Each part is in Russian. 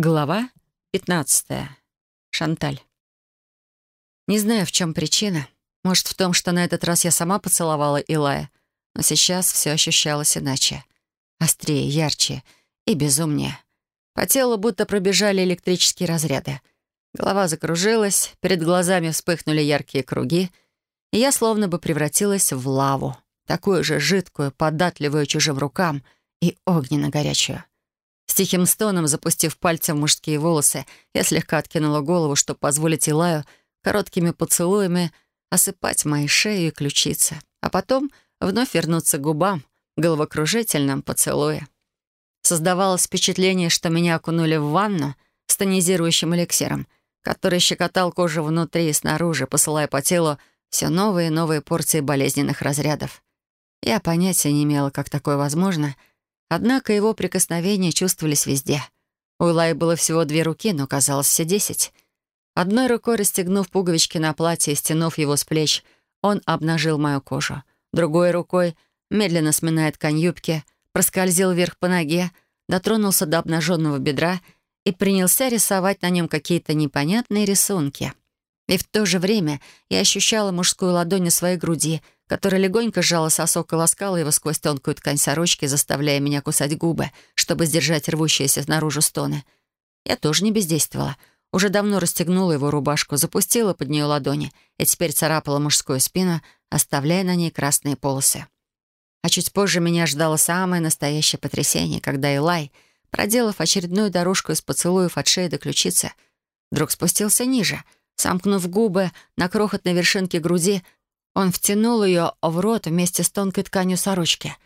Глава 15. Шанталь. Не знаю, в чем причина. Может, в том, что на этот раз я сама поцеловала Илая, но сейчас все ощущалось иначе. Острее, ярче и безумнее. По телу будто пробежали электрические разряды. Голова закружилась, перед глазами вспыхнули яркие круги, и я словно бы превратилась в лаву, такую же жидкую, податливую чужим рукам и огненно-горячую. С тихим стоном, запустив пальцем в мужские волосы, я слегка откинула голову, чтобы позволить Илаю короткими поцелуями осыпать мои шею и ключицы, а потом вновь вернуться к губам, головокружительном поцелуе. Создавалось впечатление, что меня окунули в ванну с тонизирующим эликсиром, который щекотал кожу внутри и снаружи, посылая по телу все новые и новые порции болезненных разрядов. Я понятия не имела, как такое возможно — Однако его прикосновения чувствовались везде. У Илай было всего две руки, но казалось все десять. Одной рукой расстегнув пуговички на платье и стянув его с плеч, он обнажил мою кожу. Другой рукой, медленно сминая ткань юбки, проскользил вверх по ноге, дотронулся до обнаженного бедра и принялся рисовать на нем какие-то непонятные рисунки. И в то же время я ощущала мужскую ладонь на своей груди — которая легонько сжала сосок и ласкала его сквозь тонкую ткань сорочки, заставляя меня кусать губы, чтобы сдержать рвущиеся наружу стоны. Я тоже не бездействовала. Уже давно расстегнула его рубашку, запустила под нее ладони и теперь царапала мужскую спину, оставляя на ней красные полосы. А чуть позже меня ждало самое настоящее потрясение, когда Элай, проделав очередную дорожку из поцелуев от шеи до ключицы, вдруг спустился ниже, сомкнув губы на крохотной вершинке груди, он втянул ее в рот вместе с тонкой тканью сорочки.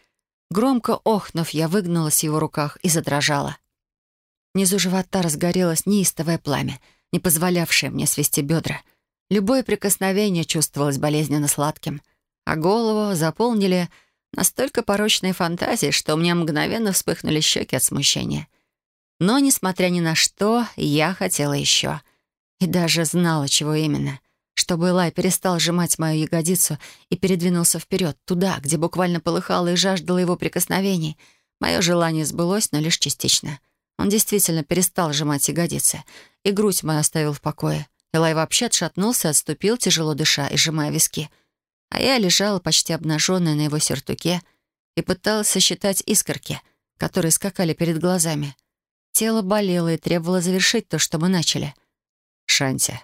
Громко охнув, я выгнулась в его руках и задрожала. Внизу живота разгорелось неистовое пламя, не позволявшее мне свести бедра. Любое прикосновение чувствовалось болезненно сладким, а голову заполнили настолько порочные фантазии, что у меня мгновенно вспыхнули щеки от смущения. Но, несмотря ни на что, я хотела еще. И даже знала, чего именно — чтобы Элай перестал сжимать мою ягодицу и передвинулся вперед, туда, где буквально полыхало и жаждало его прикосновений. Мое желание сбылось, но лишь частично. Он действительно перестал сжимать ягодицы, и грудь мою оставил в покое. Элай вообще отшатнулся, отступил, тяжело дыша и сжимая виски. А я лежала почти обнаженная на его сюртуке и пыталась сосчитать искорки, которые скакали перед глазами. Тело болело и требовало завершить то, что мы начали. «Шанти,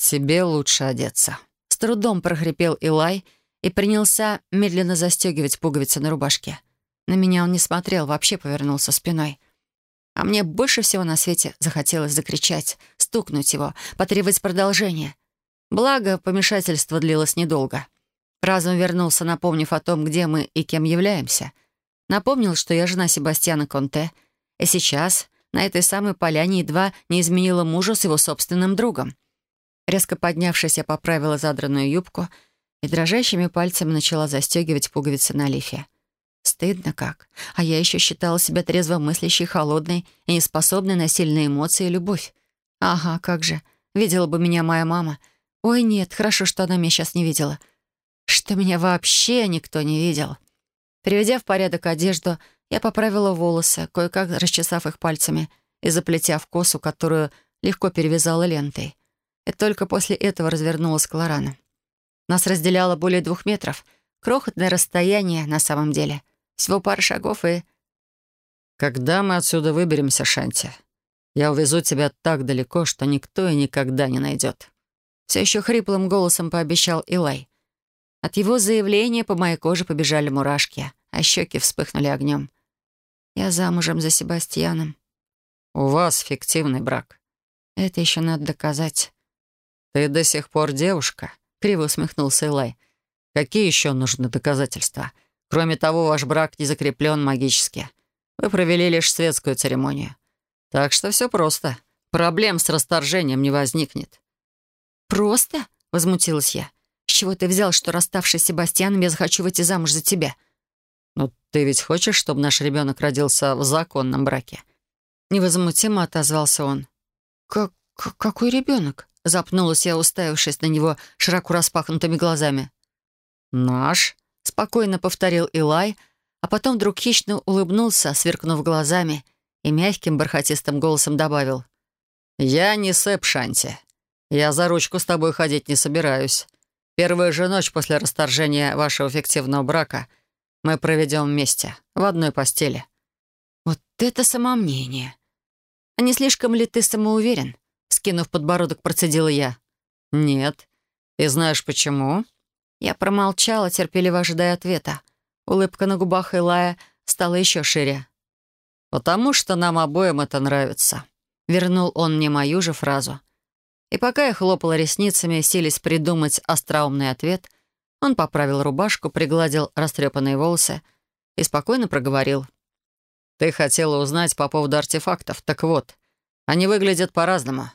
«Тебе лучше одеться», — с трудом прохрипел Илай и принялся медленно застегивать пуговицы на рубашке. На меня он не смотрел, вообще повернулся спиной. А мне больше всего на свете захотелось закричать, стукнуть его, потребовать продолжения. Благо, помешательство длилось недолго. Разум вернулся, напомнив о том, где мы и кем являемся. Напомнил, что я жена Себастьяна Конте, и сейчас на этой самой поляне едва не изменила мужа с его собственным другом. Резко поднявшись, я поправила задранную юбку и дрожащими пальцами начала застегивать пуговицы на лифе. Стыдно как. А я еще считала себя трезвомыслящей, холодной и неспособной на сильные эмоции и любовь. Ага, как же. Видела бы меня моя мама. Ой, нет, хорошо, что она меня сейчас не видела. Что меня вообще никто не видел. Приведя в порядок одежду, я поправила волосы, кое-как расчесав их пальцами и заплетя в косу, которую легко перевязала лентой и только после этого развернулась к Лорану. Нас разделяло более двух метров. Крохотное расстояние на самом деле. Всего пара шагов и... «Когда мы отсюда выберемся, Шанти? Я увезу тебя так далеко, что никто и никогда не найдет». Все еще хриплым голосом пообещал Илай. От его заявления по моей коже побежали мурашки, а щеки вспыхнули огнем. «Я замужем за Себастьяном». «У вас фиктивный брак». «Это еще надо доказать». «Ты до сих пор девушка?» — криво усмехнулся Элай. «Какие еще нужны доказательства? Кроме того, ваш брак не закреплен магически. Вы провели лишь светскую церемонию. Так что все просто. Проблем с расторжением не возникнет». «Просто?» — возмутилась я. «С чего ты взял, что, расставшись с Себастьяном, я захочу выйти замуж за тебя?» «Ну, ты ведь хочешь, чтобы наш ребенок родился в законном браке?» Невозмутимо отозвался он. «Как... какой ребенок?» Запнулась я, уставившись на него широко распахнутыми глазами. «Наш?» — спокойно повторил Илай, а потом вдруг хищно улыбнулся, сверкнув глазами, и мягким бархатистым голосом добавил. «Я не Сэп Шанти. Я за ручку с тобой ходить не собираюсь. Первую же ночь после расторжения вашего фиктивного брака мы проведем вместе, в одной постели». «Вот это самомнение! А не слишком ли ты самоуверен?» Скинув подбородок, процедила я. «Нет. И знаешь почему?» Я промолчала, терпеливо ожидая ответа. Улыбка на губах Илая стала еще шире. «Потому что нам обоим это нравится», — вернул он мне мою же фразу. И пока я хлопала ресницами, сились придумать остроумный ответ, он поправил рубашку, пригладил растрепанные волосы и спокойно проговорил. «Ты хотела узнать по поводу артефактов. Так вот, они выглядят по-разному.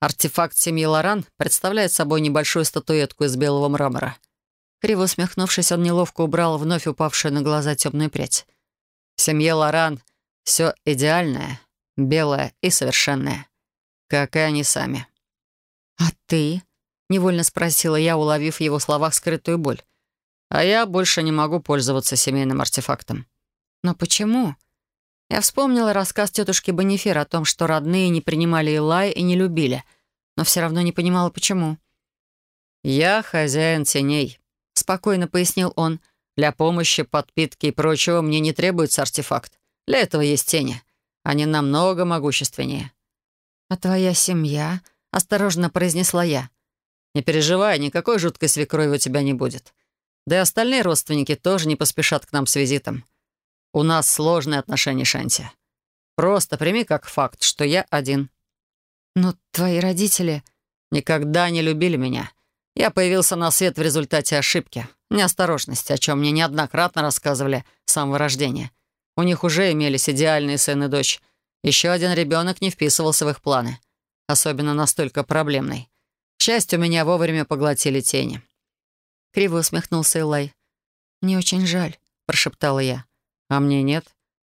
Артефакт семьи Лоран представляет собой небольшую статуэтку из белого мрамора». Криво усмехнувшись, он неловко убрал вновь упавшую на глаза темную прядь. В семье Лоран все идеальное, белое и совершенное, как и они сами. «А ты?» — невольно спросила я, уловив в его словах скрытую боль. «А я больше не могу пользоваться семейным артефактом». «Но почему?» Я вспомнила рассказ тетушки Бонифер о том, что родные не принимали Илай и не любили, но все равно не понимала, почему. «Я хозяин теней», — спокойно пояснил он. «Для помощи, подпитки и прочего мне не требуется артефакт. Для этого есть тени. Они намного могущественнее». «А твоя семья?» — осторожно произнесла я. «Не переживай, никакой жуткой свекрови у тебя не будет. Да и остальные родственники тоже не поспешат к нам с визитом. У нас сложные отношения, Шанти. Просто прими как факт, что я один». «Но твои родители...» «Никогда не любили меня. Я появился на свет в результате ошибки, неосторожности, о чем мне неоднократно рассказывали с самого рождения. У них уже имелись идеальные сын и дочь. Еще один ребенок не вписывался в их планы особенно настолько проблемной. К счастью, меня вовремя поглотили тени. Криво усмехнулся Элай. «Мне очень жаль», — прошептала я. «А мне нет.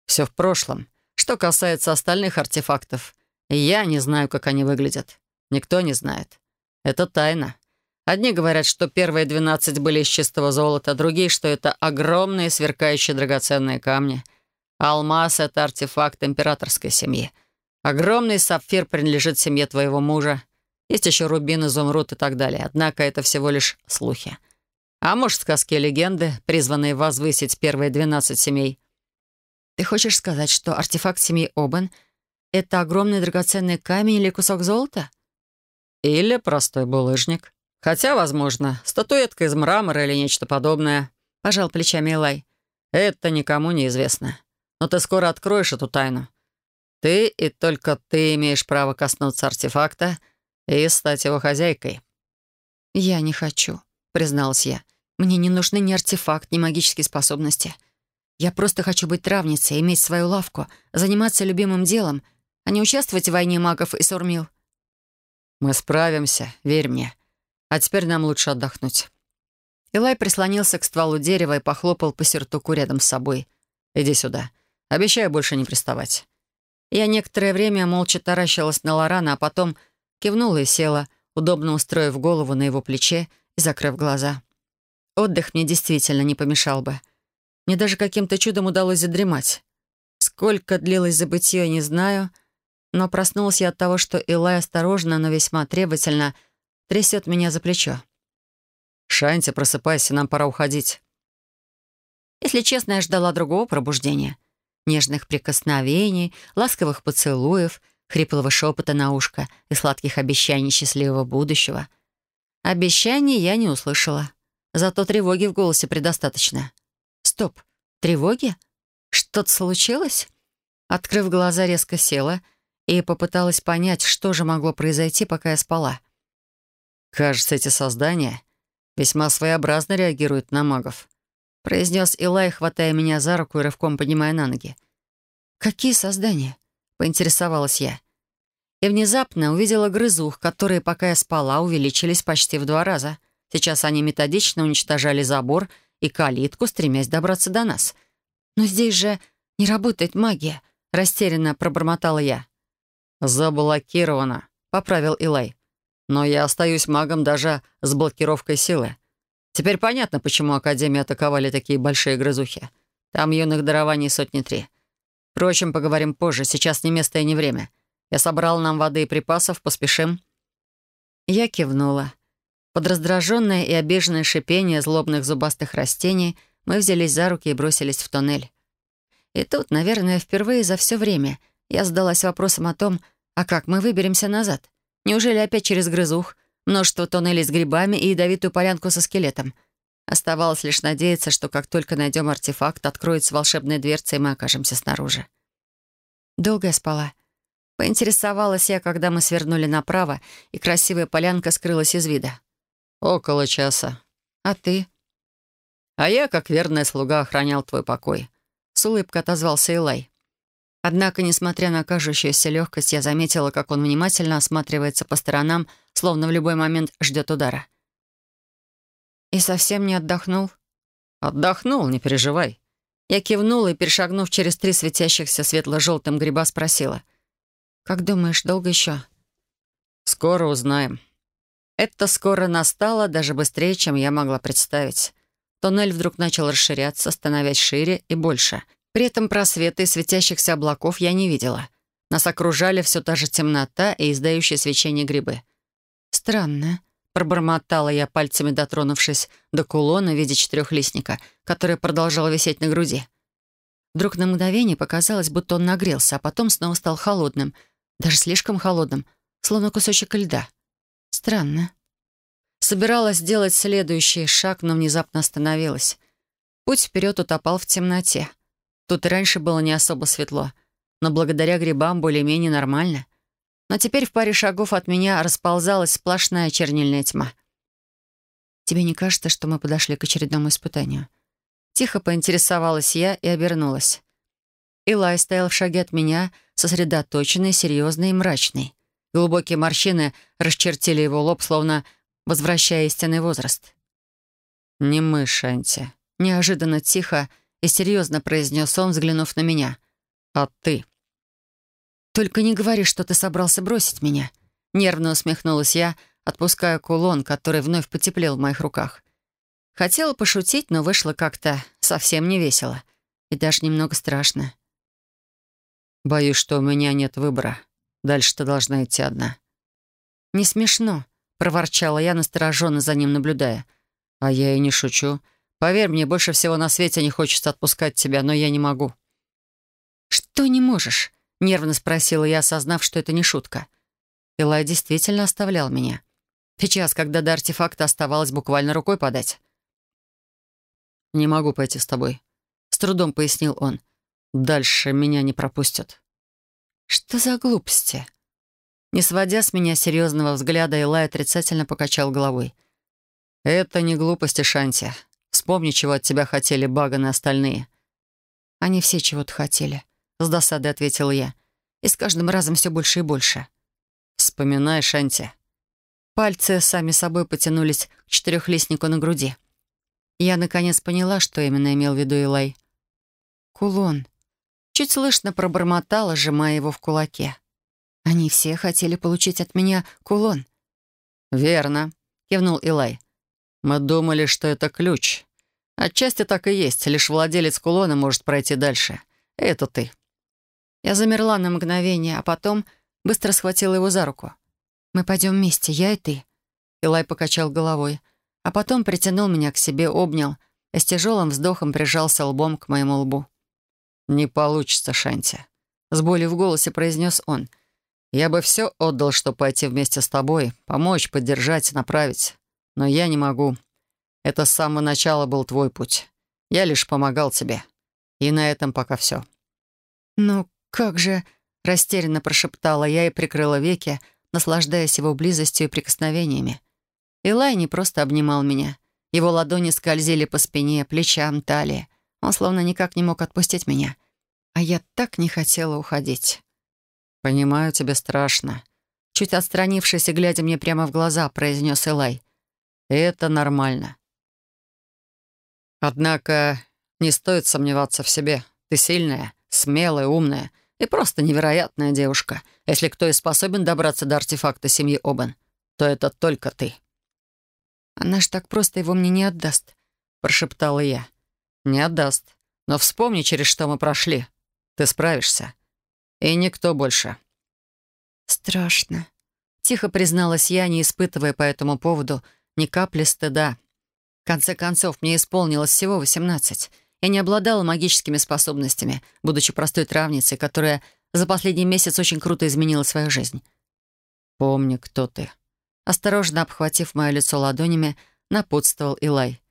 Все в прошлом. Что касается остальных артефактов, я не знаю, как они выглядят. Никто не знает. Это тайна. Одни говорят, что первые двенадцать были из чистого золота, другие, что это огромные сверкающие драгоценные камни. Алмаз — это артефакт императорской семьи. Огромный сапфир принадлежит семье твоего мужа. Есть еще рубин, изумруд и так далее. Однако это всего лишь слухи. А может, сказки и легенды, призванные возвысить первые двенадцать семей. Ты хочешь сказать, что артефакт семьи Обан — это огромный драгоценный камень или кусок золота? Или простой булыжник. Хотя, возможно, статуэтка из мрамора или нечто подобное. Пожал плечами Элай. Это никому не известно. Но ты скоро откроешь эту тайну. Ты и только ты имеешь право коснуться артефакта и стать его хозяйкой». «Я не хочу», — призналась я. «Мне не нужны ни артефакт, ни магические способности. Я просто хочу быть травницей, иметь свою лавку, заниматься любимым делом, а не участвовать в войне магов и сурмил». «Мы справимся, верь мне. А теперь нам лучше отдохнуть». Илай прислонился к стволу дерева и похлопал по сертуку рядом с собой. «Иди сюда. Обещаю больше не приставать». Я некоторое время молча таращилась на Лорана, а потом кивнула и села, удобно устроив голову на его плече и закрыв глаза. Отдых мне действительно не помешал бы. Мне даже каким-то чудом удалось задремать. Сколько длилось забытье, не знаю, но проснулась я от того, что Илай осторожно, но весьма требовательно трясет меня за плечо. «Шанти, просыпайся, нам пора уходить». Если честно, я ждала другого пробуждения — нежных прикосновений, ласковых поцелуев, хриплого шепота на ушко и сладких обещаний счастливого будущего. Обещаний я не услышала. Зато тревоги в голосе предостаточно. Стоп, тревоги? Что-то случилось? Открыв глаза, резко села и попыталась понять, что же могло произойти, пока я спала. «Кажется, эти создания весьма своеобразно реагируют на магов», — произнес Илай, хватая меня за руку и рывком поднимая на ноги. «Какие создания?» — поинтересовалась я. И внезапно увидела грызух, которые, пока я спала, увеличились почти в два раза. Сейчас они методично уничтожали забор и калитку, стремясь добраться до нас. «Но здесь же не работает магия», — растерянно пробормотала я. «Заблокировано», — поправил Илай. «Но я остаюсь магом даже с блокировкой силы. Теперь понятно, почему Академию атаковали такие большие грызухи. Там юных дарований сотни три. Впрочем, поговорим позже. Сейчас не место и не время. Я собрал нам воды и припасов. Поспешим?» Я кивнула. Под раздраженное и обиженное шипение злобных зубастых растений мы взялись за руки и бросились в туннель. И тут, наверное, впервые за все время я задалась вопросом о том, а как мы выберемся назад? Неужели опять через грызух, множество туннелей с грибами и ядовитую полянку со скелетом? Оставалось лишь надеяться, что как только найдем артефакт, откроется волшебная дверца, и мы окажемся снаружи. Долго я спала. Поинтересовалась я, когда мы свернули направо, и красивая полянка скрылась из вида. «Около часа». «А ты?» «А я, как верная слуга, охранял твой покой». С улыбкой отозвался Илай. Однако, несмотря на кажущуюся легкость, я заметила, как он внимательно осматривается по сторонам, словно в любой момент ждет удара. «И совсем не отдохнул?» «Отдохнул, не переживай». Я кивнула и, перешагнув через три светящихся светло-желтым гриба, спросила. «Как думаешь, долго еще?» «Скоро узнаем». Это скоро настало даже быстрее, чем я могла представить. Туннель вдруг начал расширяться, становясь шире и больше. При этом просветы светящихся облаков я не видела. Нас окружали все та же темнота и издающие свечение грибы. «Странно», — пробормотала я, пальцами дотронувшись до кулона в виде четырехлистника, который продолжал висеть на груди. Вдруг на мгновение показалось, будто он нагрелся, а потом снова стал холодным — даже слишком холодным, словно кусочек льда. Странно. Собиралась сделать следующий шаг, но внезапно остановилась. Путь вперед утопал в темноте. Тут и раньше было не особо светло, но благодаря грибам более-менее нормально. Но теперь в паре шагов от меня расползалась сплошная чернильная тьма. «Тебе не кажется, что мы подошли к очередному испытанию?» Тихо поинтересовалась я и обернулась. Илай стоял в шаге от меня, сосредоточенный, серьезный и мрачный. Глубокие морщины расчертили его лоб, словно возвращая истинный возраст. «Не мы, Шанти», — неожиданно тихо и серьезно произнес он, взглянув на меня. «А ты?» «Только не говори, что ты собрался бросить меня», — нервно усмехнулась я, отпуская кулон, который вновь потеплел в моих руках. Хотела пошутить, но вышло как-то совсем не весело и даже немного страшно. «Боюсь, что у меня нет выбора. Дальше ты должна идти одна». «Не смешно», — проворчала я, настороженно за ним наблюдая. «А я и не шучу. Поверь мне, больше всего на свете не хочется отпускать тебя, но я не могу». «Что не можешь?» — нервно спросила я, осознав, что это не шутка. Илай действительно оставлял меня. Сейчас, когда до артефакта оставалось буквально рукой подать. «Не могу пойти с тобой», — с трудом пояснил он. Дальше меня не пропустят. Что за глупости? Не сводя с меня серьезного взгляда, Илай отрицательно покачал головой. «Это не глупости, Шанти. Вспомни, чего от тебя хотели Баган и остальные». «Они все чего-то хотели», — с досадой ответила я. «И с каждым разом все больше и больше». «Вспоминай, Шанти». Пальцы сами собой потянулись к четырехлистнику на груди. Я, наконец, поняла, что именно имел в виду Илай. «Кулон», Чуть слышно пробормотала, сжимая его в кулаке. Они все хотели получить от меня кулон. «Верно», — кивнул Илай. «Мы думали, что это ключ. Отчасти так и есть. Лишь владелец кулона может пройти дальше. Это ты». Я замерла на мгновение, а потом быстро схватила его за руку. «Мы пойдем вместе, я и ты». Илай покачал головой, а потом притянул меня к себе, обнял и с тяжелым вздохом прижался лбом к моему лбу. «Не получится, Шанти», — с болью в голосе произнес он. «Я бы все отдал, чтобы пойти вместе с тобой, помочь, поддержать, направить. Но я не могу. Это с самого начала был твой путь. Я лишь помогал тебе. И на этом пока все». «Ну как же...» — растерянно прошептала я и прикрыла веки, наслаждаясь его близостью и прикосновениями. Илай не просто обнимал меня. Его ладони скользили по спине, плечам, талии. Он словно никак не мог отпустить меня. А я так не хотела уходить. «Понимаю, тебе страшно», — чуть отстранившись и глядя мне прямо в глаза, произнес Элай. «Это нормально. Однако не стоит сомневаться в себе. Ты сильная, смелая, умная и просто невероятная девушка. Если кто и способен добраться до артефакта семьи Обан, то это только ты». «Она ж так просто его мне не отдаст», — прошептала я. «Не отдаст. Но вспомни, через что мы прошли. Ты справишься. И никто больше». «Страшно», — тихо призналась я, не испытывая по этому поводу ни капли стыда. В конце концов, мне исполнилось всего восемнадцать. Я не обладала магическими способностями, будучи простой травницей, которая за последний месяц очень круто изменила свою жизнь. «Помни, кто ты». Осторожно обхватив мое лицо ладонями, напутствовал Илай.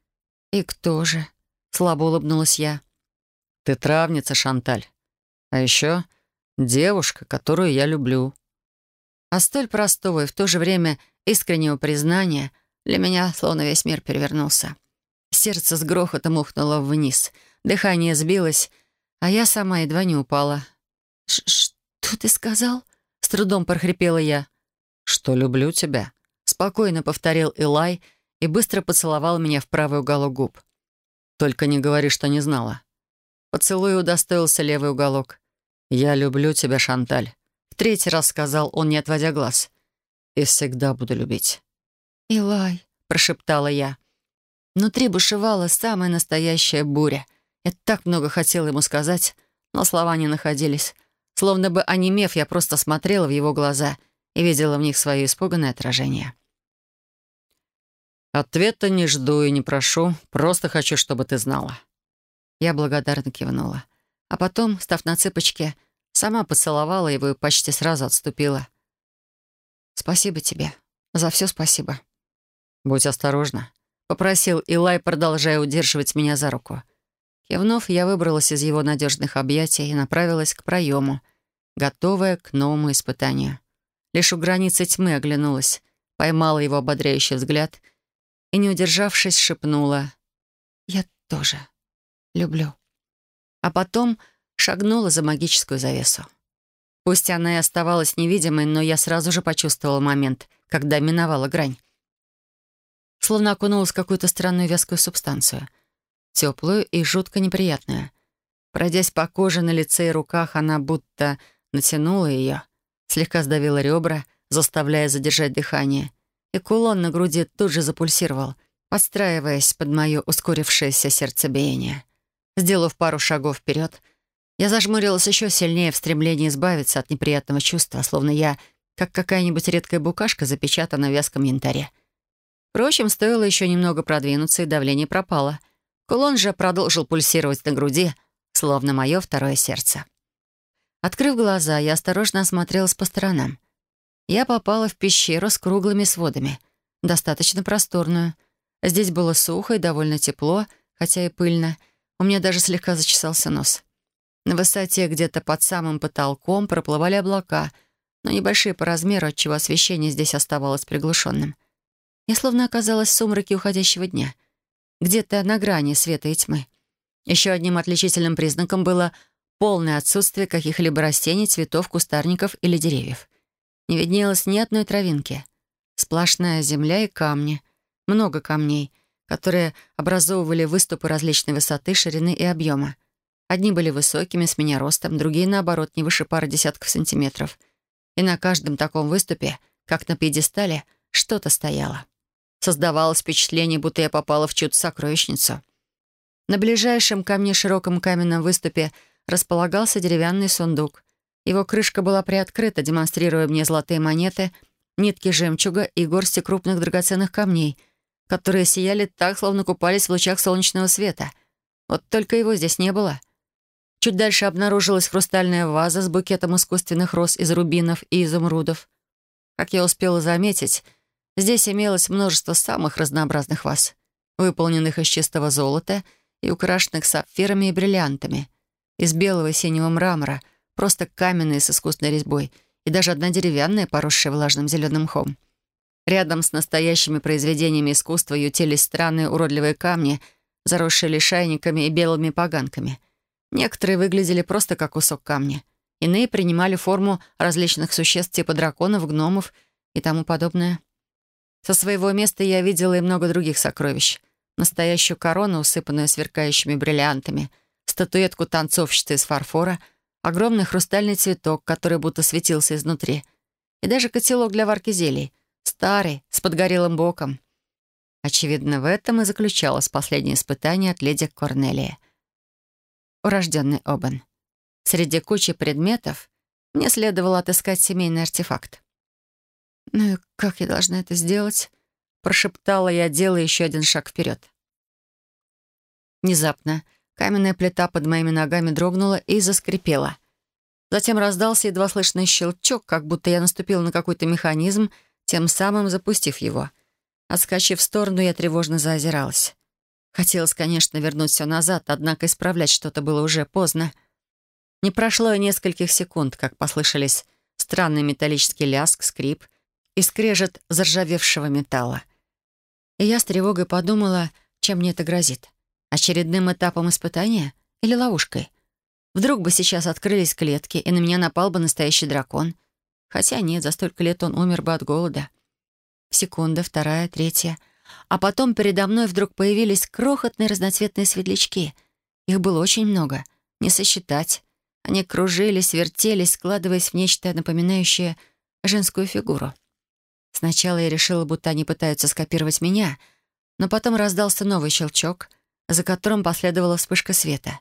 «И кто же?» — слабо улыбнулась я. «Ты травница, Шанталь. А еще девушка, которую я люблю». А столь простого и в то же время искреннего признания для меня словно весь мир перевернулся. Сердце с грохотом ухнуло вниз, дыхание сбилось, а я сама едва не упала. «Что ты сказал?» — с трудом прохрипела я. «Что люблю тебя», — спокойно повторил Илай и быстро поцеловал меня в правый уголок губ. «Только не говори, что не знала». Поцелуй удостоился левый уголок. «Я люблю тебя, Шанталь», — в третий раз сказал он, не отводя глаз. «И всегда буду любить». «Илай», — прошептала я. Внутри бушевала самая настоящая буря. Я так много хотела ему сказать, но слова не находились. Словно бы онемев, я просто смотрела в его глаза и видела в них свое испуганное отражение. «Ответа не жду и не прошу, просто хочу, чтобы ты знала». Я благодарно кивнула. А потом, став на цыпочки, сама поцеловала его и почти сразу отступила. «Спасибо тебе. За все спасибо». «Будь осторожна», — попросил Илай, продолжая удерживать меня за руку. Кивнув, я выбралась из его надежных объятий и направилась к проему, готовая к новому испытанию. Лишь у границы тьмы оглянулась, поймала его ободряющий взгляд и, не удержавшись, шепнула «Я тоже люблю». А потом шагнула за магическую завесу. Пусть она и оставалась невидимой, но я сразу же почувствовала момент, когда миновала грань. Словно окунулась в какую-то странную вязкую субстанцию — теплую и жутко неприятную. Пройдясь по коже на лице и руках, она будто натянула ее, слегка сдавила ребра, заставляя задержать дыхание. И кулон на груди тут же запульсировал, подстраиваясь под мое ускорившееся сердцебиение. Сделав пару шагов вперед, я зажмурилась еще сильнее в стремлении избавиться от неприятного чувства, словно я, как какая-нибудь редкая букашка, запечатана в вязком янтаре. Впрочем, стоило еще немного продвинуться, и давление пропало — Кулон же продолжил пульсировать на груди, словно мое второе сердце. Открыв глаза, я осторожно осмотрелась по сторонам. Я попала в пещеру с круглыми сводами, достаточно просторную. Здесь было сухо и довольно тепло, хотя и пыльно. У меня даже слегка зачесался нос. На высоте где-то под самым потолком проплывали облака, но небольшие по размеру, отчего освещение здесь оставалось приглушенным. Я словно оказалась в сумраке уходящего дня — где-то на грани света и тьмы. Еще одним отличительным признаком было полное отсутствие каких-либо растений, цветов, кустарников или деревьев. Не виднелось ни одной травинки. Сплошная земля и камни. Много камней, которые образовывали выступы различной высоты, ширины и объема. Одни были высокими, с меня ростом, другие, наоборот, не выше пары десятков сантиметров. И на каждом таком выступе, как на пьедестале, что-то стояло. Создавалось впечатление, будто я попала в чью-то сокровищницу. На ближайшем ко мне широком каменном выступе располагался деревянный сундук. Его крышка была приоткрыта, демонстрируя мне золотые монеты, нитки жемчуга и горсти крупных драгоценных камней, которые сияли так, словно купались в лучах солнечного света. Вот только его здесь не было. Чуть дальше обнаружилась хрустальная ваза с букетом искусственных роз из рубинов и изумрудов. Как я успела заметить, Здесь имелось множество самых разнообразных ваз, выполненных из чистого золота и украшенных сапфирами и бриллиантами, из белого и синего мрамора, просто каменные с искусной резьбой, и даже одна деревянная, поросшая влажным зеленым мхом. Рядом с настоящими произведениями искусства ютились странные уродливые камни, заросшие лишайниками и белыми поганками. Некоторые выглядели просто как кусок камня. Иные принимали форму различных существ типа драконов, гномов и тому подобное. Со своего места я видела и много других сокровищ. Настоящую корону, усыпанную сверкающими бриллиантами, статуэтку танцовщицы из фарфора, огромный хрустальный цветок, который будто светился изнутри, и даже котелок для варки зелий, старый, с подгорелым боком. Очевидно, в этом и заключалось последнее испытание от леди Корнелии. Урожденный Обан. Среди кучи предметов мне следовало отыскать семейный артефакт. «Ну и как я должна это сделать?» — прошептала я, делая еще один шаг вперед. Внезапно каменная плита под моими ногами дрогнула и заскрипела. Затем раздался едва слышный щелчок, как будто я наступила на какой-то механизм, тем самым запустив его. Отскочив в сторону, я тревожно заозиралась. Хотелось, конечно, вернуть все назад, однако исправлять что-то было уже поздно. Не прошло и нескольких секунд, как послышались странный металлический ляск, скрип и скрежет заржавевшего металла. И я с тревогой подумала, чем мне это грозит. Очередным этапом испытания или ловушкой? Вдруг бы сейчас открылись клетки, и на меня напал бы настоящий дракон. Хотя нет, за столько лет он умер бы от голода. Секунда, вторая, третья — а потом передо мной вдруг появились крохотные разноцветные светлячки. Их было очень много, не сосчитать. Они кружились, вертелись, складываясь в нечто напоминающее женскую фигуру. Сначала я решила, будто они пытаются скопировать меня, но потом раздался новый щелчок, за которым последовала вспышка света.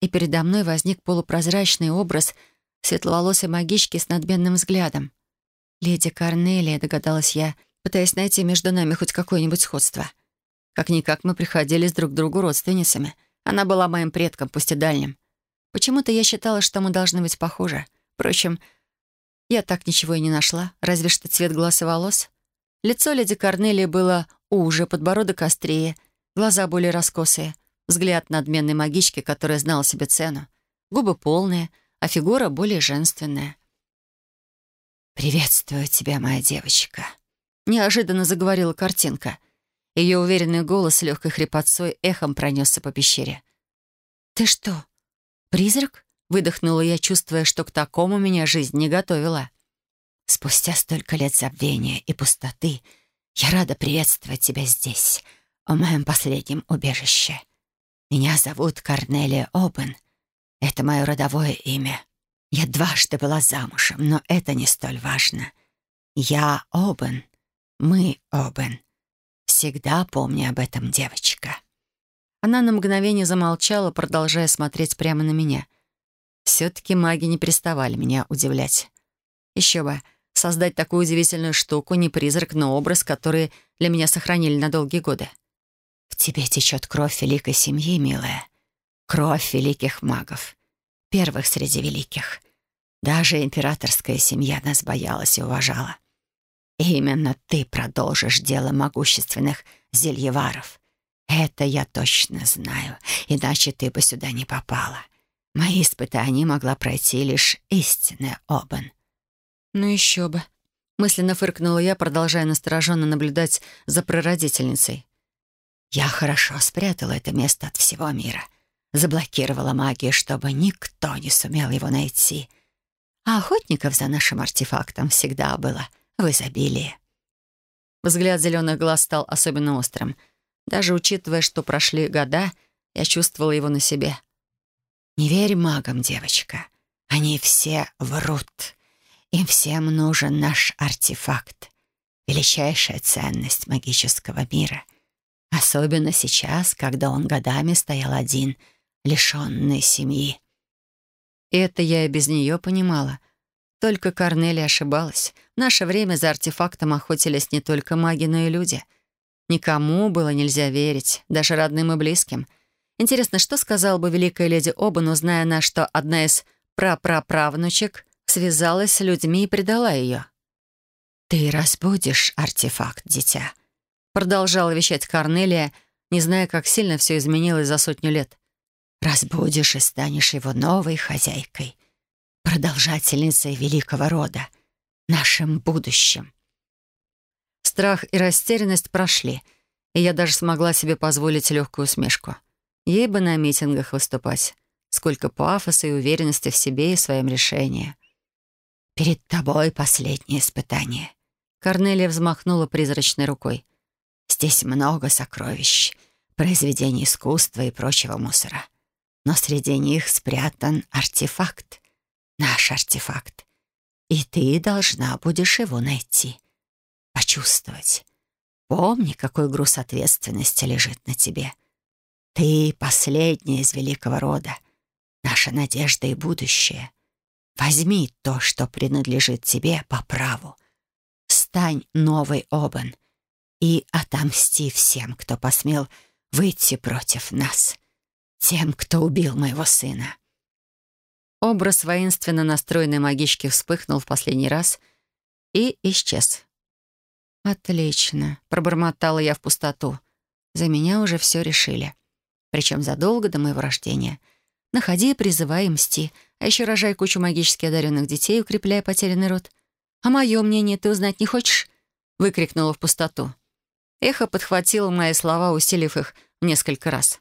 И передо мной возник полупрозрачный образ светловолосой магички с надменным взглядом. «Леди Корнелия», — догадалась я, пытаясь найти между нами хоть какое-нибудь сходство. Как-никак мы приходились друг к другу родственницами. Она была моим предком, пусть и дальним. Почему-то я считала, что мы должны быть похожи. Впрочем, я так ничего и не нашла, разве что цвет глаз и волос. Лицо леди Корнелии было уже, подбородок острее, глаза более раскосые, взгляд надменной магички, которая знала себе цену, губы полные, а фигура более женственная. «Приветствую тебя, моя девочка», Неожиданно заговорила картинка. Ее уверенный голос с легкой хрипотцой эхом пронесся по пещере. «Ты что, призрак?» — выдохнула я, чувствуя, что к такому меня жизнь не готовила. «Спустя столько лет забвения и пустоты я рада приветствовать тебя здесь, в моем последнем убежище. Меня зовут Корнелия Обен. Это мое родовое имя. Я дважды была замужем, но это не столь важно. Я Обен — мы, Обен. Всегда помни об этом, девочка». Она на мгновение замолчала, продолжая смотреть прямо на меня. Все-таки маги не переставали меня удивлять. Еще бы, создать такую удивительную штуку, не призрак, но образ, который для меня сохранили на долгие годы. «В тебе течет кровь великой семьи, милая. Кровь великих магов. Первых среди великих. Даже императорская семья нас боялась и уважала. Именно ты продолжишь дело могущественных зельеваров. Это я точно знаю, иначе ты бы сюда не попала. Мои испытания могла пройти лишь истинная Обан. Ну еще бы. Мысленно фыркнула я, продолжая настороженно наблюдать за прародительницей. Я хорошо спрятала это место от всего мира. Заблокировала магию, чтобы никто не сумел его найти. А охотников за нашим артефактом всегда было — в изобилии. Взгляд зеленых глаз стал особенно острым. Даже учитывая, что прошли года, я чувствовала его на себе. «Не верь магам, девочка. Они все врут. Им всем нужен наш артефакт. Величайшая ценность магического мира. Особенно сейчас, когда он годами стоял один, лишенный семьи». Это я и без нее понимала — только Корнелия ошибалась. В наше время за артефактом охотились не только маги, но и люди. Никому было нельзя верить, даже родным и близким. Интересно, что сказала бы великая леди Обан, узная она, что одна из прапраправнучек связалась с людьми и предала ее? «Ты разбудишь артефакт, дитя», — продолжала вещать Корнелия, не зная, как сильно все изменилось за сотню лет. «Разбудишь и станешь его новой хозяйкой продолжательницей великого рода, нашим будущим. Страх и растерянность прошли, и я даже смогла себе позволить легкую усмешку. Ей бы на митингах выступать. Сколько пафоса и уверенности в себе и своем решении. «Перед тобой последнее испытание». Корнелия взмахнула призрачной рукой. «Здесь много сокровищ, произведений искусства и прочего мусора. Но среди них спрятан артефакт, наш артефакт. И ты должна будешь его найти, почувствовать. Помни, какой груз ответственности лежит на тебе. Ты последняя из великого рода. наша надежда и будущее. Возьми то, что принадлежит тебе по праву. Стань новый Обан и отомсти всем, кто посмел выйти против нас, тем, кто убил моего сына». Образ воинственно настроенной магички вспыхнул в последний раз и исчез. «Отлично», — пробормотала я в пустоту. «За меня уже все решили. Причем задолго до моего рождения. Находи призывай мсти, а еще рожай кучу магически одаренных детей, укрепляя потерянный род. А мое мнение ты узнать не хочешь?» — выкрикнула в пустоту. Эхо подхватило мои слова, усилив их несколько раз.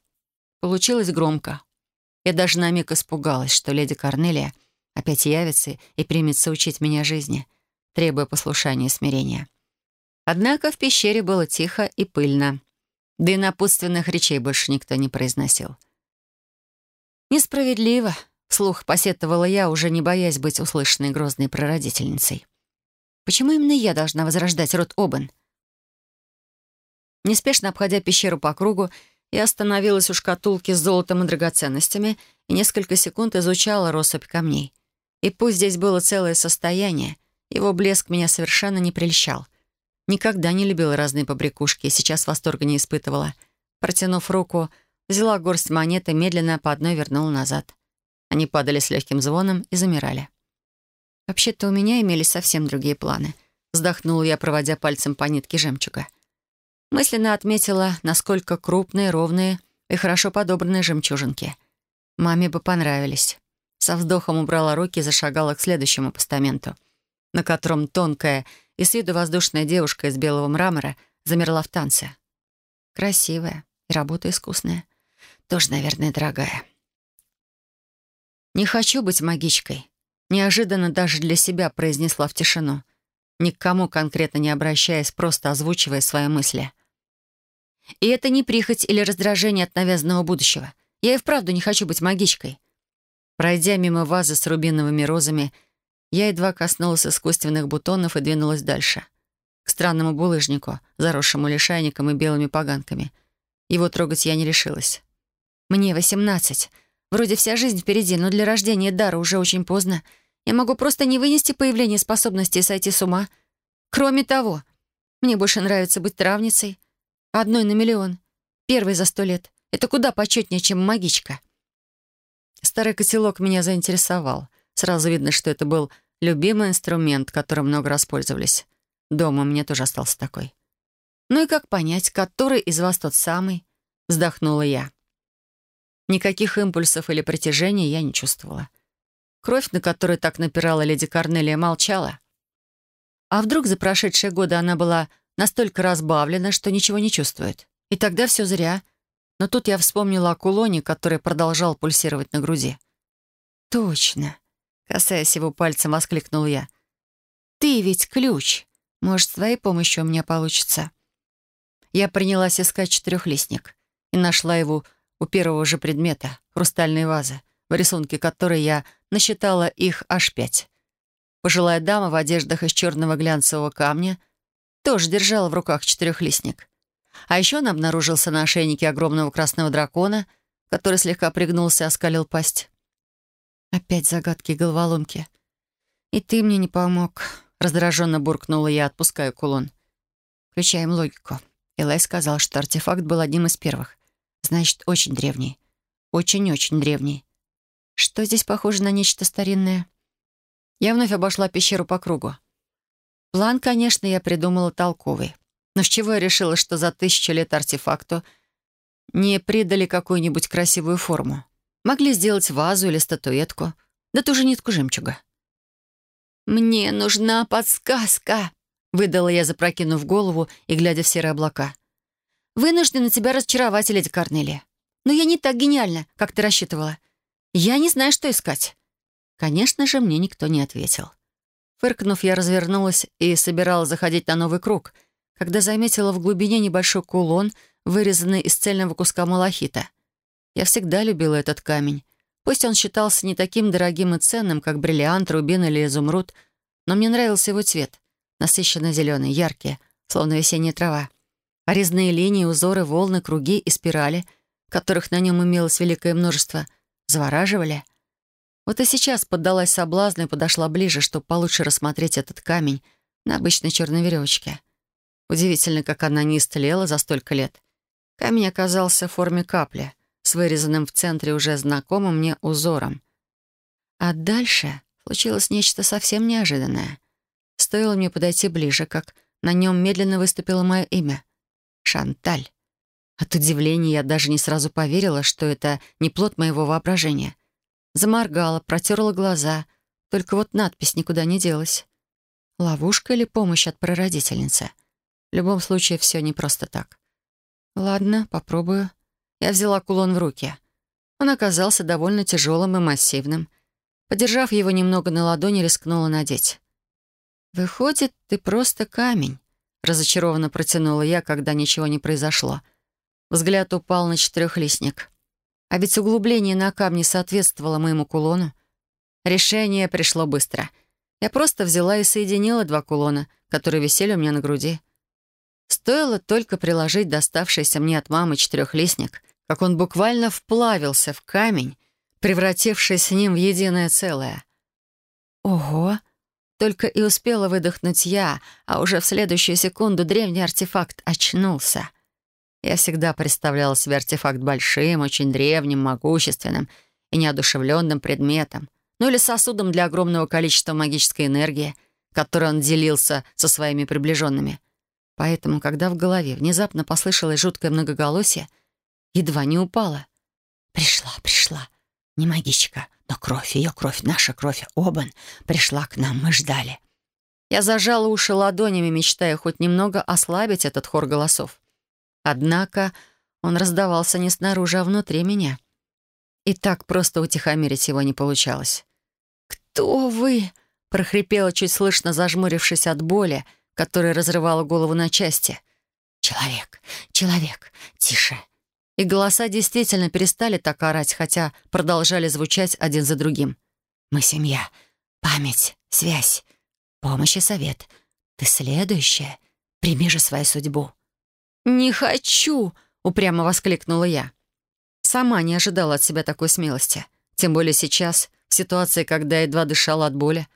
Получилось громко. Я даже на миг испугалась, что леди Корнелия опять явится и примется учить меня жизни, требуя послушания и смирения. Однако в пещере было тихо и пыльно. Да и напутственных речей больше никто не произносил. «Несправедливо», — вслух посетовала я, уже не боясь быть услышанной грозной прародительницей. «Почему именно я должна возрождать род Обан?» Неспешно обходя пещеру по кругу, я остановилась у шкатулки с золотом и драгоценностями и несколько секунд изучала россыпь камней. И пусть здесь было целое состояние, его блеск меня совершенно не прельщал. Никогда не любила разные побрякушки и сейчас восторга не испытывала. Протянув руку, взяла горсть монет и медленно по одной вернула назад. Они падали с легким звоном и замирали. «Вообще-то у меня имелись совсем другие планы», — вздохнула я, проводя пальцем по нитке жемчуга. Мысленно отметила, насколько крупные, ровные и хорошо подобранные жемчужинки. Маме бы понравились. Со вздохом убрала руки и зашагала к следующему постаменту, на котором тонкая и с виду воздушная девушка из белого мрамора замерла в танце. Красивая и работа искусная. Тоже, наверное, дорогая. «Не хочу быть магичкой», — неожиданно даже для себя произнесла в тишину, ни к кому конкретно не обращаясь, просто озвучивая свои мысли. И это не прихоть или раздражение от навязанного будущего. Я и вправду не хочу быть магичкой. Пройдя мимо вазы с рубиновыми розами, я едва коснулась искусственных бутонов и двинулась дальше. К странному булыжнику, заросшему лишайником и белыми поганками. Его трогать я не решилась. Мне восемнадцать. Вроде вся жизнь впереди, но для рождения дара уже очень поздно. Я могу просто не вынести появление способности и сойти с ума. Кроме того, мне больше нравится быть травницей, Одной на миллион. Первый за сто лет. Это куда почетнее, чем магичка. Старый котелок меня заинтересовал. Сразу видно, что это был любимый инструмент, которым много раз пользовались. Дома меня тоже остался такой. «Ну и как понять, который из вас тот самый?» Вздохнула я. Никаких импульсов или притяжения я не чувствовала. Кровь, на которую так напирала леди Корнелия, молчала. А вдруг за прошедшие годы она была настолько разбавлена, что ничего не чувствует. И тогда все зря. Но тут я вспомнила о кулоне, который продолжал пульсировать на груди. «Точно!» — касаясь его пальцем, воскликнул я. «Ты ведь ключ. Может, с твоей помощью у меня получится». Я принялась искать четырехлистник и нашла его у первого же предмета — хрустальной вазы, в рисунке которой я насчитала их аж пять. Пожилая дама в одеждах из черного глянцевого камня — тоже держала в руках четырехлистник. А еще он обнаружился на ошейнике огромного красного дракона, который слегка пригнулся и оскалил пасть. Опять загадки и головоломки. «И ты мне не помог», — раздраженно буркнула я, отпуская кулон. «Включаем логику». Элай сказал, что артефакт был одним из первых. Значит, очень древний. Очень-очень древний. Что здесь похоже на нечто старинное? Я вновь обошла пещеру по кругу. План, конечно, я придумала толковый. Но с чего я решила, что за тысячу лет артефакту не придали какую-нибудь красивую форму? Могли сделать вазу или статуэтку, да ту же нитку жемчуга. «Мне нужна подсказка», — выдала я, запрокинув голову и глядя в серые облака. «Вынуждена тебя разочаровать, леди Корнелия. Но я не так гениальна, как ты рассчитывала. Я не знаю, что искать». Конечно же, мне никто не ответил. Фыркнув, я развернулась и собиралась заходить на новый круг, когда заметила в глубине небольшой кулон, вырезанный из цельного куска малахита. Я всегда любила этот камень. Пусть он считался не таким дорогим и ценным, как бриллиант, рубин или изумруд, но мне нравился его цвет. Насыщенно зеленый, яркий, словно весенняя трава. А линии, узоры, волны, круги и спирали, которых на нем имелось великое множество, завораживали — Вот и сейчас поддалась соблазну и подошла ближе, чтобы получше рассмотреть этот камень на обычной черной веревочке. Удивительно, как она не истлела за столько лет. Камень оказался в форме капли, с вырезанным в центре уже знакомым мне узором. А дальше случилось нечто совсем неожиданное. Стоило мне подойти ближе, как на нем медленно выступило мое имя — Шанталь. От удивления я даже не сразу поверила, что это не плод моего воображения. Заморгала, протерла глаза, только вот надпись никуда не делась. Ловушка или помощь от прародительницы? В любом случае, все не просто так. Ладно, попробую. Я взяла кулон в руки. Он оказался довольно тяжелым и массивным. Подержав его немного на ладони, рискнула надеть. «Выходит, ты просто камень», — разочарованно протянула я, когда ничего не произошло. Взгляд упал на четырехлистник. А ведь углубление на камне соответствовало моему кулону. Решение пришло быстро. Я просто взяла и соединила два кулона, которые висели у меня на груди. Стоило только приложить доставшийся мне от мамы четырехлистник, как он буквально вплавился в камень, превратившись с ним в единое целое. Ого! Только и успела выдохнуть я, а уже в следующую секунду древний артефакт очнулся. Я всегда представляла себе артефакт большим, очень древним, могущественным и неодушевленным предметом, ну или сосудом для огромного количества магической энергии, которой он делился со своими приближенными. Поэтому, когда в голове внезапно послышалось жуткое многоголосие, едва не упала. «Пришла, пришла. Не магичка, но кровь, ее кровь, наша кровь, Обан, пришла к нам, мы ждали». Я зажала уши ладонями, мечтая хоть немного ослабить этот хор голосов. Однако он раздавался не снаружи, а внутри меня. И так просто утихомирить его не получалось. «Кто вы?» — прохрипела, чуть слышно зажмурившись от боли, которая разрывала голову на части. «Человек! Человек! Тише!» И голоса действительно перестали так орать, хотя продолжали звучать один за другим. «Мы семья. Память. Связь. Помощь и совет. Ты следующая. Прими же свою судьбу». «Не хочу!» — упрямо воскликнула я. Сама не ожидала от себя такой смелости. Тем более сейчас, в ситуации, когда едва дышала от боли.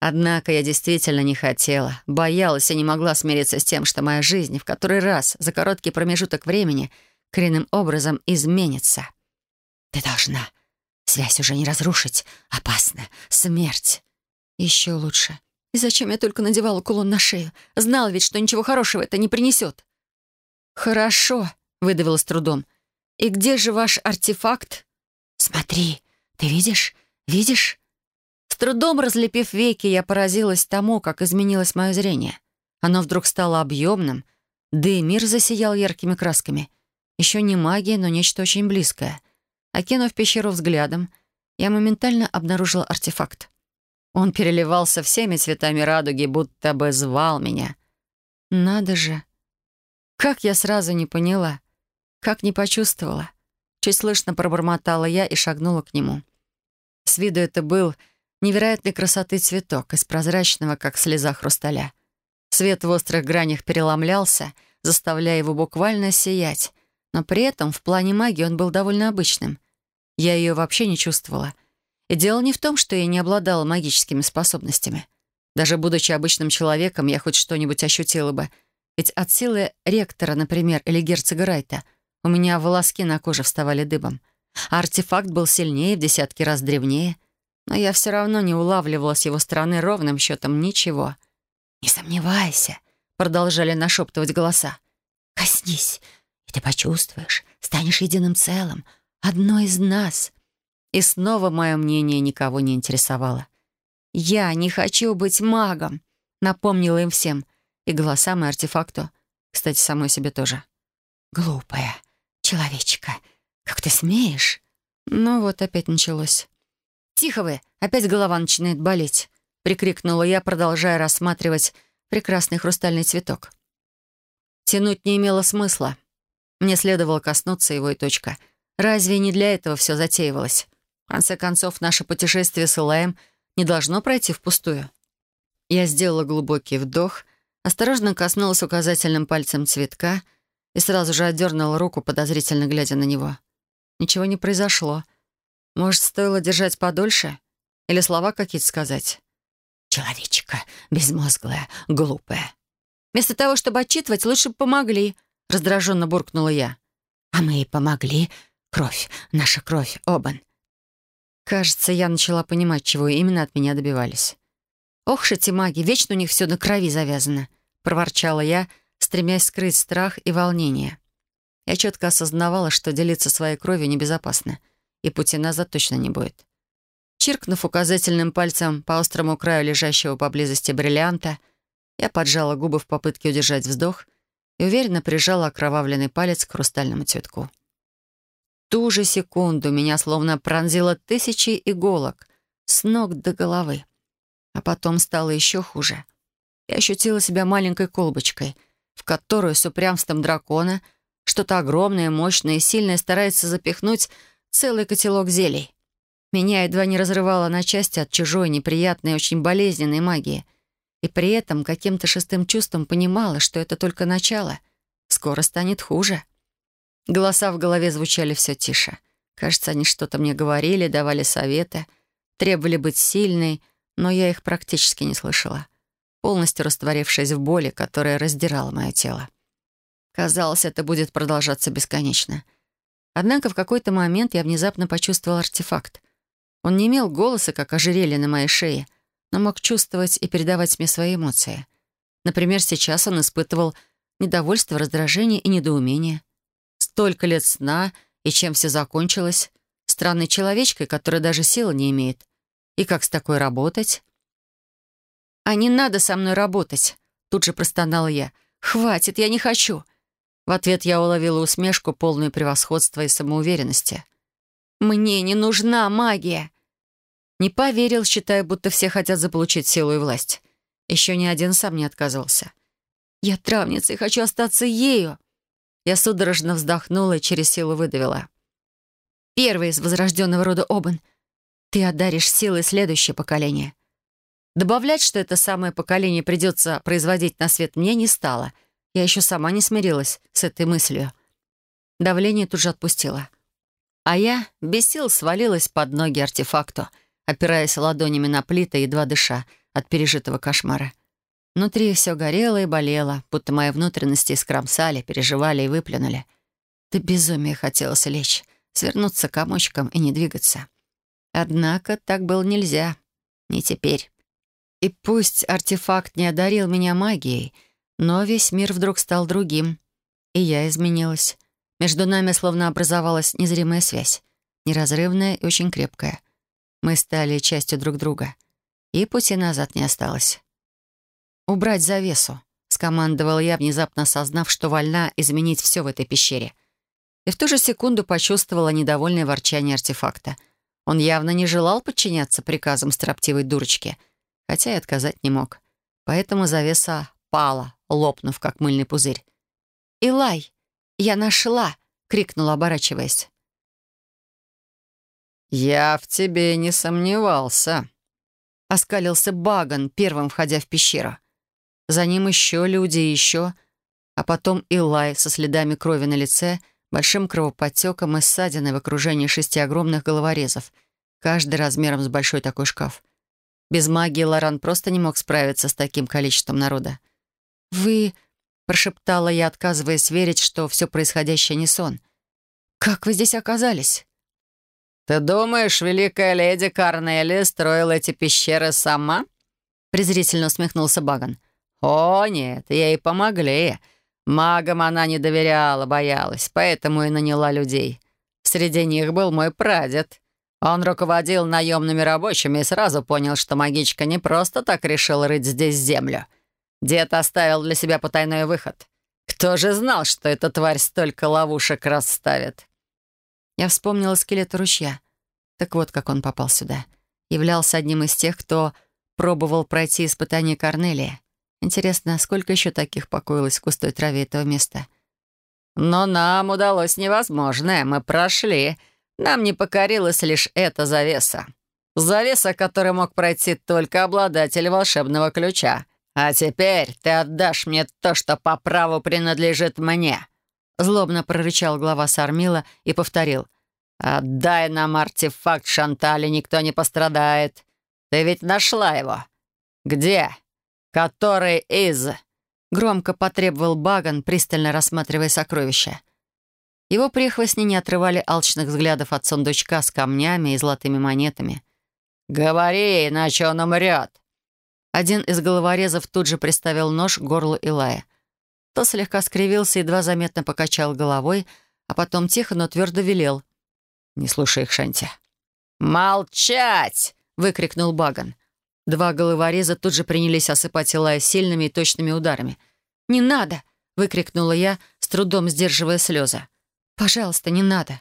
Однако я действительно не хотела, боялась и не могла смириться с тем, что моя жизнь в который раз за короткий промежуток времени коренным образом изменится. «Ты должна. Связь уже не разрушить. Опасно. Смерть. Еще лучше. И зачем я только надевала кулон на шею? Знал ведь, что ничего хорошего это не принесет». «Хорошо», — выдавила с трудом. «И где же ваш артефакт?» «Смотри, ты видишь? Видишь?» С трудом разлепив веки, я поразилась тому, как изменилось мое зрение. Оно вдруг стало объемным, да и мир засиял яркими красками. Еще не магия, но нечто очень близкое. Окинув пещеру взглядом, я моментально обнаружила артефакт. Он переливался всеми цветами радуги, будто бы звал меня. «Надо же! Как я сразу не поняла! Как не почувствовала!» Чуть слышно пробормотала я и шагнула к нему. С виду это был невероятной красоты цветок из прозрачного, как слеза хрусталя. Свет в острых гранях переломлялся, заставляя его буквально сиять, но при этом в плане магии он был довольно обычным. Я ее вообще не чувствовала. И дело не в том, что я не обладала магическими способностями. Даже будучи обычным человеком, я хоть что-нибудь ощутила бы. Ведь от силы ректора, например, или герцога Райта, у меня волоски на коже вставали дыбом. А артефакт был сильнее, в десятки раз древнее — но я все равно не улавливала с его стороны ровным счетом ничего. «Не сомневайся», — продолжали нашептывать голоса. «Коснись, и ты почувствуешь, станешь единым целым, одной из нас». И снова мое мнение никого не интересовало. «Я не хочу быть магом», — напомнила им всем. И голосам, и артефакту. Кстати, самой себе тоже. «Глупая человечка, как ты смеешь?» Ну вот опять началось. «Тихо вы! Опять голова начинает болеть!» — прикрикнула я, продолжая рассматривать прекрасный хрустальный цветок. Тянуть не имело смысла. Мне следовало коснуться его и точка. Разве не для этого все затеивалось? В конце концов, наше путешествие с Илаем не должно пройти впустую. Я сделала глубокий вдох, осторожно коснулась указательным пальцем цветка и сразу же отдернула руку, подозрительно глядя на него. Ничего не произошло. Может, стоило держать подольше? Или слова какие-то сказать? «Человечка, безмозглая, глупая». Вместо того, чтобы отчитывать, лучше бы помогли, раздраженно буркнула я. «А мы и помогли. Кровь, наша кровь, Обан». Кажется, я начала понимать, чего именно от меня добивались. «Ох ж эти маги, вечно у них все на крови завязано», — проворчала я, стремясь скрыть страх и волнение. Я четко осознавала, что делиться своей кровью небезопасно, и пути назад точно не будет. Чиркнув указательным пальцем по острому краю лежащего поблизости бриллианта, я поджала губы в попытке удержать вздох и уверенно прижала окровавленный палец к хрустальному цветку. Ту же секунду меня словно пронзило тысячи иголок с ног до головы. А потом стало еще хуже. Я ощутила себя маленькой колбочкой, в которую с упрямством дракона что-то огромное, мощное и сильное старается запихнуть целый котелок зелий. Меня едва не разрывало на части от чужой, неприятной, очень болезненной магии. И при этом каким-то шестым чувством понимала, что это только начало. Скоро станет хуже. Голоса в голове звучали все тише. Кажется, они что-то мне говорили, давали советы, требовали быть сильной, но я их практически не слышала, полностью растворившись в боли, которая раздирала мое тело. Казалось, это будет продолжаться бесконечно. Однако в какой-то момент я внезапно почувствовал артефакт — он не имел голоса, как ожерелье на моей шее, но мог чувствовать и передавать мне свои эмоции. Например, сейчас он испытывал недовольство, раздражение и недоумение. Столько лет сна, и чем все закончилось? Странной человечкой, которая даже силы не имеет. И как с такой работать? «А не надо со мной работать!» Тут же простонала я. «Хватит, я не хочу!» В ответ я уловила усмешку, полную превосходства и самоуверенности. «Мне не нужна магия!» Не поверил, считая, будто все хотят заполучить силу и власть. Еще ни один сам не отказывался. «Я травница и хочу остаться ею!» Я судорожно вздохнула и через силу выдавила. «Первый из возрожденного рода Обан. Ты отдаришь силой следующее поколение». Добавлять, что это самое поколение придется производить на свет, мне не стало. Я еще сама не смирилась с этой мыслью. Давление тут же отпустило. А я без сил свалилась под ноги артефакту, опираясь ладонями на плиты, едва дыша от пережитого кошмара. Внутри все горело и болело, будто мои внутренности скромсали, переживали и выплюнули. До безумия хотелось лечь, свернуться комочком и не двигаться. Однако так было нельзя. Не теперь. И пусть артефакт не одарил меня магией, но весь мир вдруг стал другим. И я изменилась. Между нами словно образовалась незримая связь, неразрывная и очень крепкая. Мы стали частью друг друга, и пути назад не осталось. «Убрать завесу», — скомандовал я, внезапно осознав, что вольна изменить все в этой пещере. И в ту же секунду почувствовала недовольное ворчание артефакта. Он явно не желал подчиняться приказам строптивой дурочки, хотя и отказать не мог. Поэтому завеса пала, лопнув, как мыльный пузырь. «Илай!» «Я нашла!» — крикнула, оборачиваясь. «Я в тебе не сомневался», — оскалился Баган, первым входя в пещеру. За ним еще люди еще, а потом Илай со следами крови на лице, большим кровоподтеком и ссадиной в окружении шести огромных головорезов, каждый размером с большой такой шкаф. Без магии Лоран просто не мог справиться с таким количеством народа. «Вы прошептала я, отказываясь верить, что все происходящее не сон. «Как вы здесь оказались?» «Ты думаешь, великая леди Карнелли строила эти пещеры сама?» презрительно усмехнулся Баган. «О, нет, ей помогли. Магам она не доверяла, боялась, поэтому и наняла людей. Среди них был мой прадед. Он руководил наемными рабочими и сразу понял, что магичка не просто так решила рыть здесь землю — Дед оставил для себя потайной выход. Кто же знал, что эта тварь столько ловушек расставит? Я вспомнила скелет ручья. Так вот, как он попал сюда. Являлся одним из тех, кто пробовал пройти испытание Корнелия. Интересно, сколько еще таких покоилось в густой траве этого места? Но нам удалось невозможное. Мы прошли. Нам не покорилась лишь эта завеса. Завеса, которой мог пройти только обладатель волшебного ключа. «А теперь ты отдашь мне то, что по праву принадлежит мне!» Злобно прорычал глава Сармила и повторил. «Отдай нам артефакт Шантали, никто не пострадает. Ты ведь нашла его. Где? Который из...» Громко потребовал Баган, пристально рассматривая сокровища. Его прихвостни не отрывали алчных взглядов от сундучка с камнями и золотыми монетами. «Говори, иначе он умрет!» Один из головорезов тут же приставил нож к горлу Илая. То слегка скривился, и едва заметно покачал головой, а потом тихо, но твердо велел. «Не слушай их, Шанти». «Молчать!» — выкрикнул Баган. Два головореза тут же принялись осыпать Илая сильными и точными ударами. «Не надо!» — выкрикнула я, с трудом сдерживая слезы. «Пожалуйста, не надо!»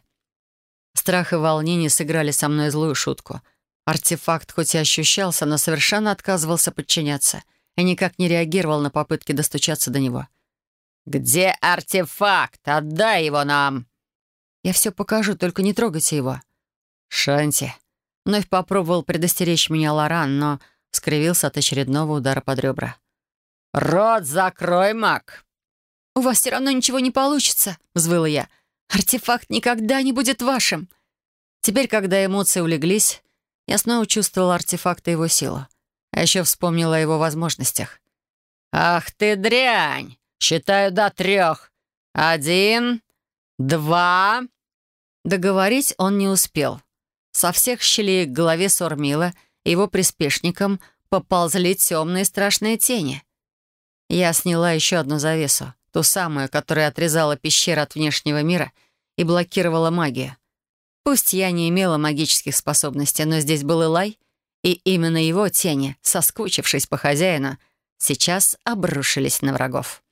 Страх и волнение сыграли со мной злую шутку. Артефакт хоть и ощущался, но совершенно отказывался подчиняться и никак не реагировал на попытки достучаться до него. «Где артефакт? Отдай его нам!» «Я все покажу, только не трогайте его». «Шанти!» Вновь попробовал предостеречь меня Лоран, но скривился от очередного удара под ребра. «Рот закрой, маг!» «У вас все равно ничего не получится», — взвыла я. «Артефакт никогда не будет вашим». Теперь, когда эмоции улеглись, я снова чувствовала артефакт и его силу. А еще вспомнила о его возможностях. «Ах ты дрянь! Считаю до трех. Один, два...» Договорить он не успел. Со всех щелей к голове Сормила и его приспешникам поползли темные страшные тени. Я сняла еще одну завесу, ту самую, которая отрезала пещеру от внешнего мира и блокировала магию. Пусть я не имела магических способностей, но здесь был Илай, и именно его тени, соскучившись по хозяину, сейчас обрушились на врагов.